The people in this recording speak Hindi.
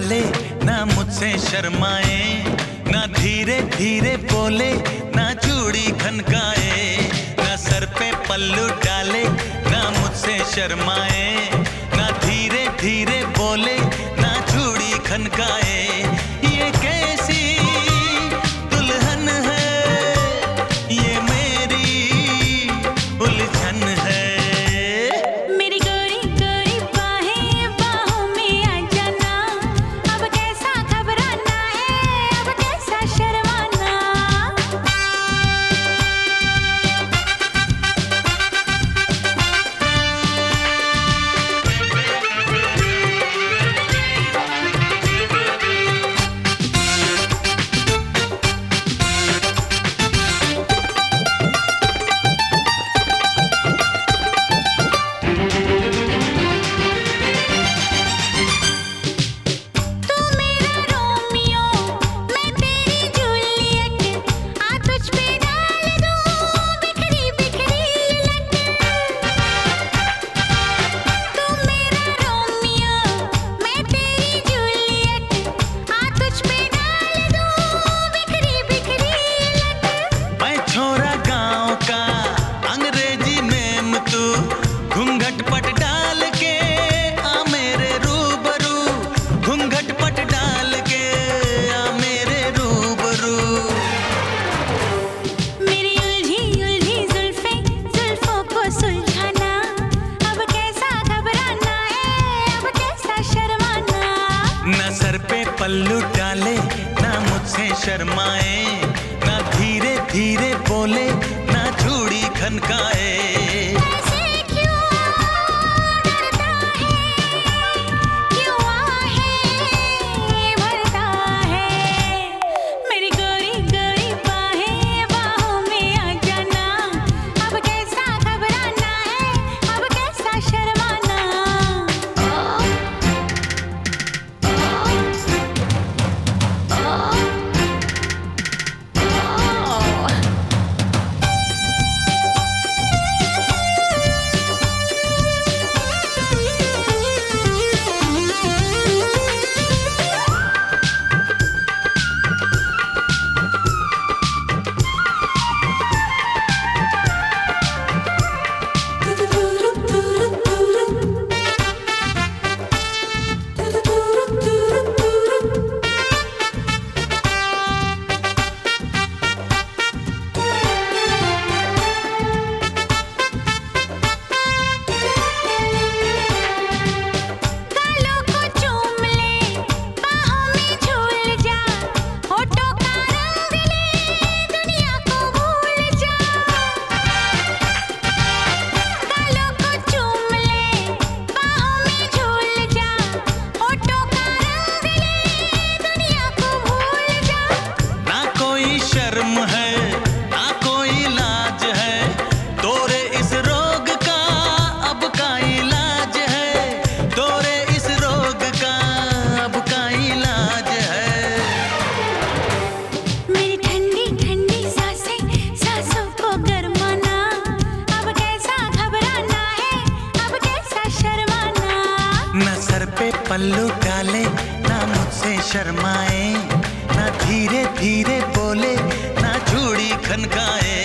वाले ना मुझसे शर्माए, ना धीरे धीरे बोले, ना चूड़ी खनकाए, ना सर पे पल्लू डाले, ना मुझसे शर्माए, ना धीरे धीरे पल्लू डाले ना मुझसे शर्माए ना धीरे धीरे बोले ना झूड़ी खनकाए। लल्लू काले ना मुझसे शर्माए ना धीरे धीरे बोले ना झूड़ी खनकाए।